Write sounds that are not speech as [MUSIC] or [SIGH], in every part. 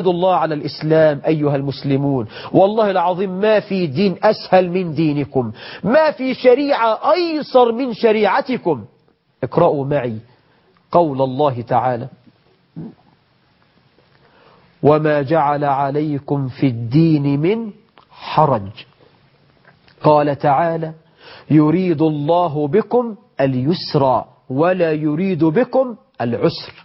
الله على الإسلام أيها المسلمون. والله العظيم ما في دين أسهل من دينكم. ما في شريعة أيسر من شريعتكم. اقرأوا معي قول الله تعالى وما جعل عليكم في الدين من حرج قال تعالى يريد الله بكم اليسر ولا يريد بكم العسر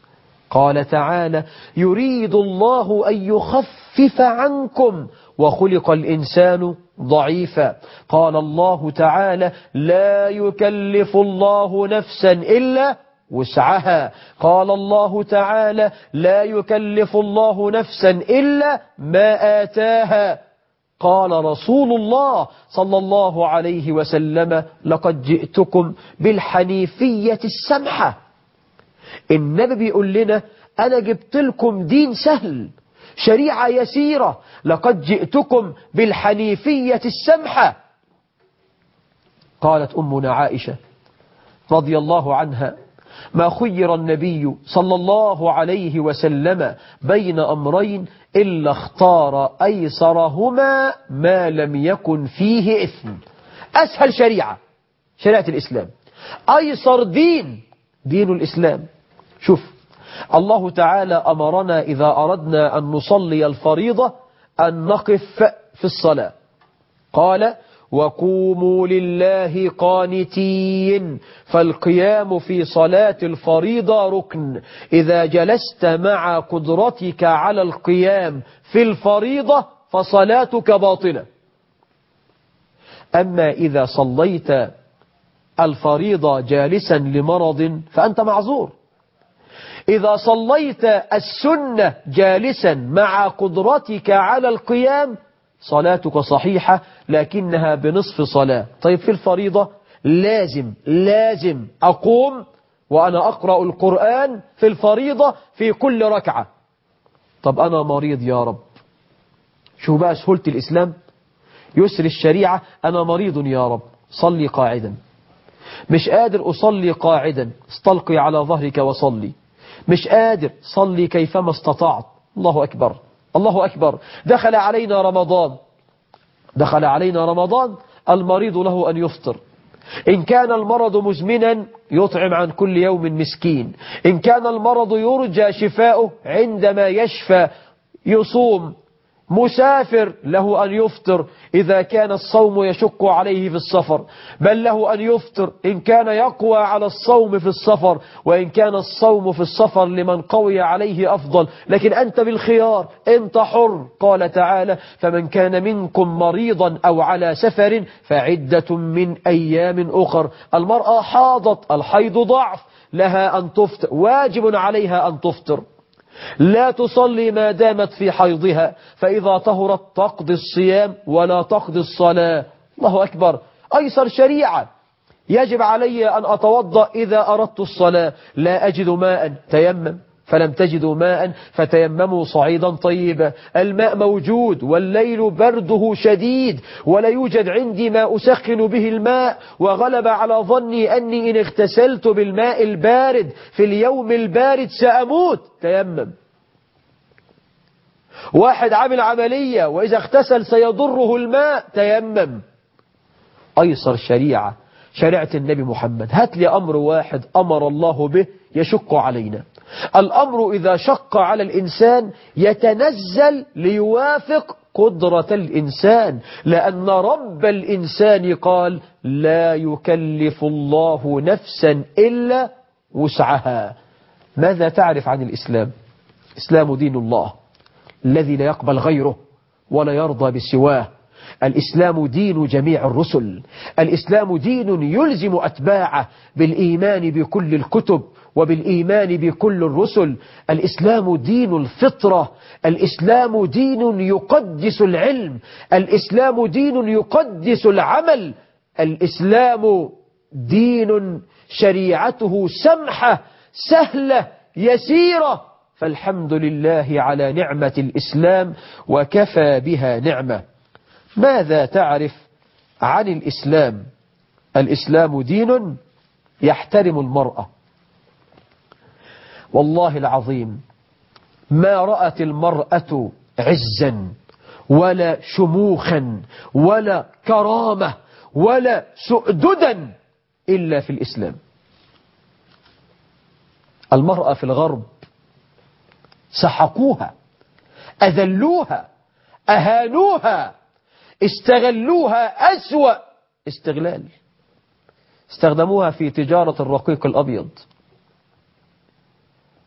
قال تعالى يريد الله أن يخفف عنكم وخلق الإنسان ضعيفا. قال الله تعالى لا يكلف الله نفسا إلا وسعها. قال الله تعالى لا يكلف الله نفسا إلا ما آتاها. قال رسول الله صلى الله عليه وسلم لقد جئتكم بالحنيفية السمحة. النبي بيقول لنا أنا جبت لكم دين سهل شريعة يسيرة لقد جئتكم بالحنيفية السمحة. قالت أمنا عائشة رضي الله عنها ما خير النبي صلى الله عليه وسلم بين أمرين إلا اختار أيسرهما ما لم يكن فيه إثم. أسهل شريعة شريعة الإسلام. أيسر دين دين الإسلام. شوف الله تعالى أمرنا إذا أردنا أن نصلي الفريضة أن نقف في الصلاة. قال وقوموا لله قانتين فالقيام في صلاة الفريضة ركن. إذا جلست مع قدرتك على القيام في الفريضة فصلاتك باطلة. أما إذا صليت الفريضة جالسا لمرض فأنت معذور. إذا صليت السنة جالسا مع قدرتك على القيام صلاتك صحيحة لكنها بنصف صلاة. طيب في الفريضة لازم لازم أقوم وأنا أقرأ القرآن في الفريضة في كل ركعة. طب أنا مريض يا رب. شو بقى سهولة الإسلام؟ يسر الشريعة أنا مريض يا رب. صلي قاعدا. مش قادر أصلي قاعدا. استلقي على ظهرك وصلي. مش قادر صلي كيفما استطعت. الله أكبر الله أكبر. دخل علينا رمضان. دخل علينا رمضان المريض له أن يفطر. إن كان المرض مزمنا يطعم عن كل يوم مسكين. إن كان المرض يرجى شفاؤه عندما يشفى يصوم. مسافر له أن يفطر إذا كان الصوم يشق عليه في السفر. بل له أن يفطر إن كان يقوى على الصوم في السفر وإن كان الصوم في السفر لمن قوي عليه أفضل. لكن أنت بالخيار أنت حر قال تعالى فمن كان منكم مريضا أو على سفر فعدة من أيام أخر. المرأة حاضت الحيض ضعف لها أن تفطر واجب عليها أن تفطر. لا تصلي ما دامت في حيضها فإذا طهرت تقضي الصيام ولا تقضي الصلاة. الله أكبر. أيسر شريعة. يجب علي أن أتوضأ إذا أردت الصلاة. لا أجد ماء. تيمم. فلم تجدوا ماء فتيمموا صعيدا طيبا. الماء موجود والليل برده شديد ولا يوجد عندي ما أسخن به الماء. وغلب على ظني أني إن اغتسلت بالماء البارد في اليوم البارد سأموت. تيمم. واحد عامل عملية وإذا اغتسل سيضره الماء. تيمم. أيسر شريعة. شريعة النبي محمد. هات لي أمر واحد أمر الله به يشق علينا. الأمر إذا شق على الإنسان يتنزل ليوافق قدرة الإنسان لأن رب الإنسان قال لا يكلف الله نفسا إلا وسعها. ماذا تعرف عن الإسلام؟ إسلام دين الله الذي لا يقبل غيره ولا يرضى بسواه. الإسلام دين جميع الرسل. الإسلام دين يلزم أتباعه بالإيمان بكل الكتب وبالإيمان بكل الرسل الإسلام دين الفطرة الإسلام دين يقدس العلم الإسلام دين يقدس العمل الإسلام دين شريعته سمحة سهلة يسيرة. فالحمد لله على نعمة الإسلام وكفى بها نعمة. ماذا تعرف عن الإسلام؟ الإسلام دين يحترم المرأة. والله العظيم ما رأت المرأة عزا ولا شموخا ولا كرامة ولا سؤددا إلا في الإسلام. المرأة في الغرب سحقوها أذلوها أهانوها استغلوها أسوأ استغلال. استخدموها في تجارة الرقيق الأبيض.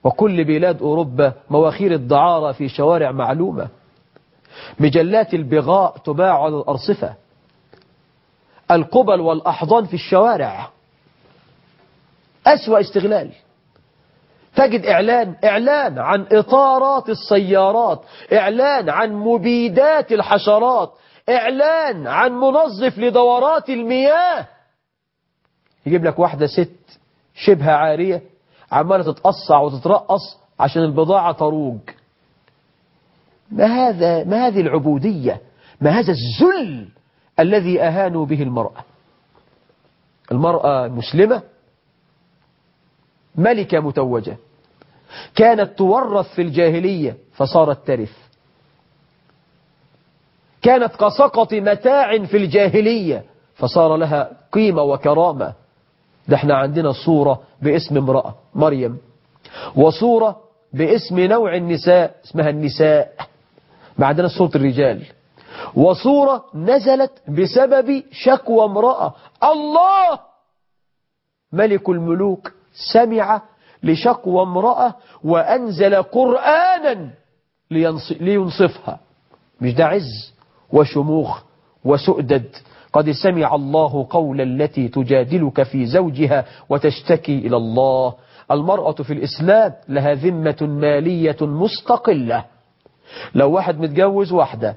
وكل بلاد أوروبا مواخير الدعارة في شوارع معلومة. مجلات البغاء تباع على الأرصفة. القبل والأحضان في الشوارع. أسوأ استغلال. تجد إعلان إعلان عن إطارات السيارات إعلان عن مبيدات الحشرات إعلان عن منظف لدورات المياه. يجيب لك واحدة ست شبه عارية عمالة تتقصع وتترقص عشان البضاعة تروج. ما هذا ما هذه العبودية؟ ما هذا الذل الذي أهانوا به المرأة؟ المرأة مسلمة ملكة متوجة. كانت تورث في الجاهلية فصارت ترث. كانت كسقط متاع في الجاهلية فصار لها قيمة وكرامة. ده إحنا عندنا صورة باسم امرأة مريم. وصورة باسم نوع النساء اسمها النساء. ما صورة الرجال. وصورة نزلت بسبب شكوى امرأة. الله! ملك الملوك سمع لشكوى امرأة وأنزل قرآنا لينصفها. مش ده عز وشموخ وسؤدد. قد سمع الله قول التي تجادلك في زوجها وتشتكي إلى الله. المرأة في الإسلام لها ذمة مالية مستقلة. لو واحد متجوز واحدة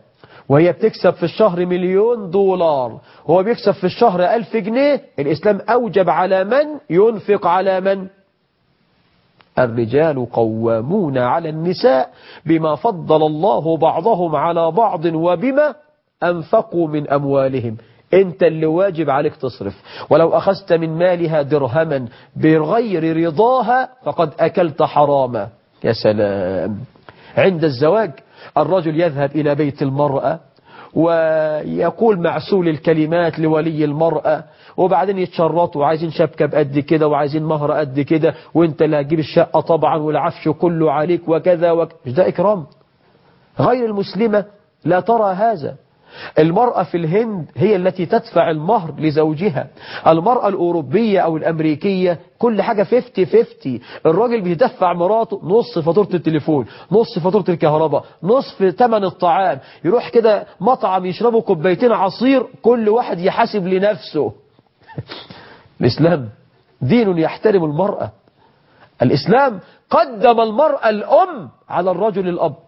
وهي بتكسب في الشهر مليون دولار هو بيكسب في الشهر ألف جنيه الإسلام أوجب على من؟ ينفق على من؟ الرجال قوامون على النساء بما فضل الله بعضهم على بعض وبما أنفقوا من أموالهم. أنت اللي واجب عليك تصرف. ولو أخذت من مالها درهما بغير رضاها فقد أكلت حراما. يا سلام. عند الزواج الرجل يذهب إلى بيت المرأة ويقول معسول الكلمات لولي المرأة وبعدين يتشرطوا وعايزين شبكة بقد كده وعايزين مهر قد كده وانت اللي هتجيب الشقة طبعا والعفش كله عليك وكذا وك... مش ده إكرام؟ غير المسلمة لا ترى هذا. المرأة في الهند هي التي تدفع المهر لزوجها. المرأة الأوروبية أو الأمريكية كل حاجة 50-50 الراجل بيدفع مراته نص فاتورة التليفون نص فاتورة الكهرباء نصف ثمن الطعام. يروح كده مطعم يشربوا كوبايتين عصير كل واحد يحاسب لنفسه. [LAUGHS] الإسلام دين يحترم المرأة. الإسلام قدم المرأة الأم على الرجل الأب.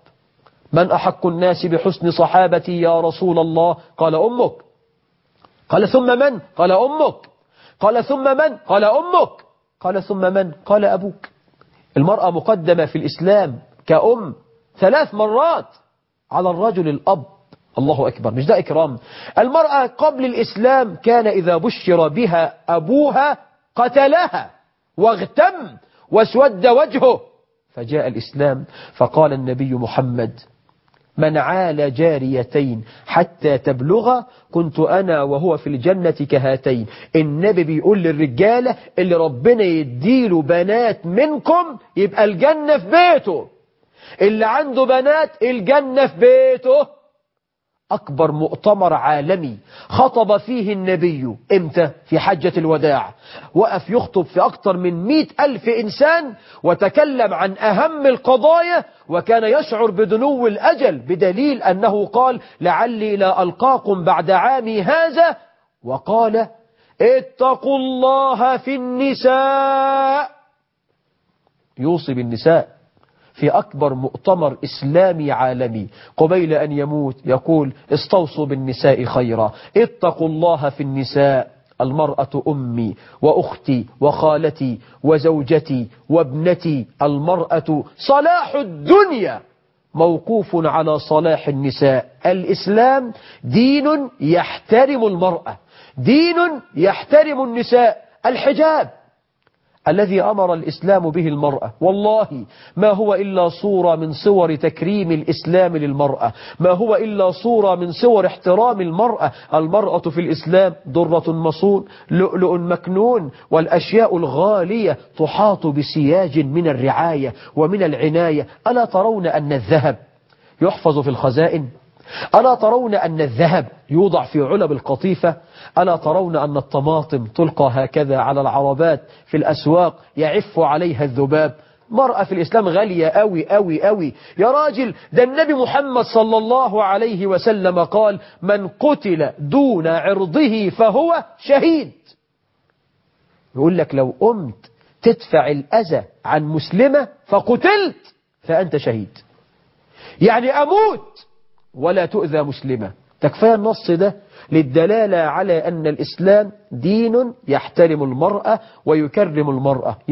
من أحق الناس بحسن صحابتي يا رسول الله؟ قال أمك. قال ثم من؟ قال أمك. قال ثم من؟ قال أمك. قال ثم من؟ قال أبوك. المرأة مقدمة في الإسلام كأم ثلاث مرات على الرجل الأب. الله أكبر. مش ده إكرام؟ المرأة قبل الإسلام كان إذا بشر بها أبوها قتلها واغتم واسود وجهه. فجاء الإسلام فقال النبي محمد من عال جاريتين حتى تبلغ كنت أنا وهو في الجنة كهاتين. النبي بيقول للرجالة اللي ربنا يديله بنات منكم يبقى الجنة في بيته. اللي عنده بنات الجنة في بيته. أكبر مؤتمر عالمي خطب فيه النبي إمتى؟ في حجة الوداع. وقف يخطب في أكثر من مئة ألف إنسان وتكلم عن أهم القضايا وكان يشعر بدنو الأجل بدليل أنه قال لعلي لا ألقاكم بعد عامي هذا. وقال اتقوا الله في النساء. يوصي بالنساء. في أكبر مؤتمر إسلامي عالمي. قبيل أن يموت يقول استوصوا بالنساء خيرا. اتقوا الله في النساء المرأة أمي وأختي وخالتي وزوجتي وابنتي المرأة صلاح الدنيا. موقوف على صلاح النساء. الإسلام دين يحترم المرأة دين يحترم النساء. الحجاب. الذي أمر الإسلام به المرأة. والله ما هو إلا صورة من صور تكريم الإسلام للمرأة. ما هو إلا صورة من صور احترام المرأة. المرأة في الإسلام درة مصون لؤلؤ مكنون والأشياء الغالية تحاط بسياج من الرعاية ومن العناية. ألا ترون أن الذهب يحفظ في الخزائن؟ ألا ترون أن الذهب يوضع في علب القطيفة؟ ألا ترون أن الطماطم تلقى هكذا على العربات في الأسواق يعف عليها الذباب؟ مرأة في الإسلام غالية أوي أوي أوي. يا راجل ده النبي محمد صلى الله عليه وسلم قال من قتل دون عرضه فهو شهيد. يقول لك لو قمت تدفع الأذى عن مسلمة فقتلت فأنت شهيد. يعني أموت ولا تؤذى مسلمة تكفى النص ده للدلالة على أن الإسلام دين يحترم المرأة ويكرم المرأة.